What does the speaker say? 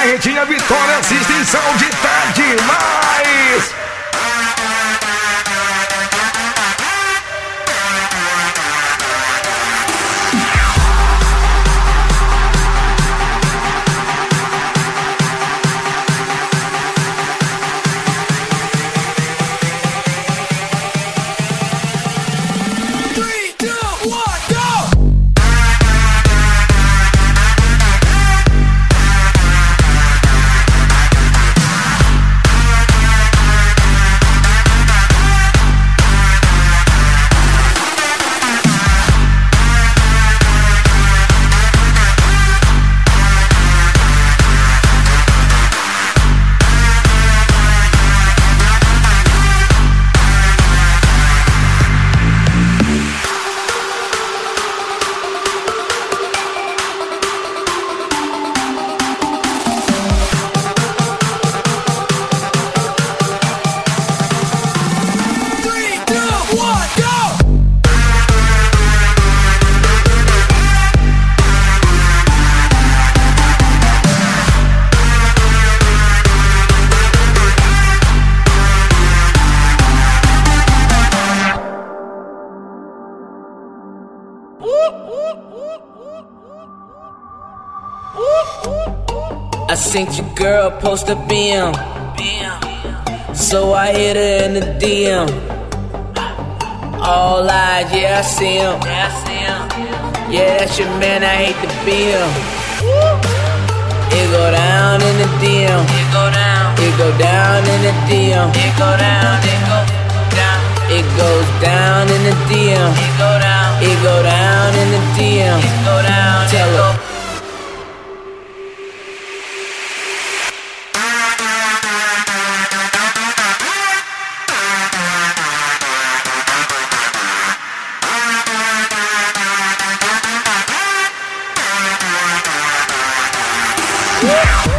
Carretinha Vitória assiste som de tá demais! I seen your girl post a BM. So I hit her in the DM. All eyes, yeah, I see him. Yeah, that's your man, I hate the BM. It go down in the DM. It go down. It go down in the DM. It go down. It go down. It goes down in the DM. It go down. It go down in the DM. It go down. Tell her. Yeah.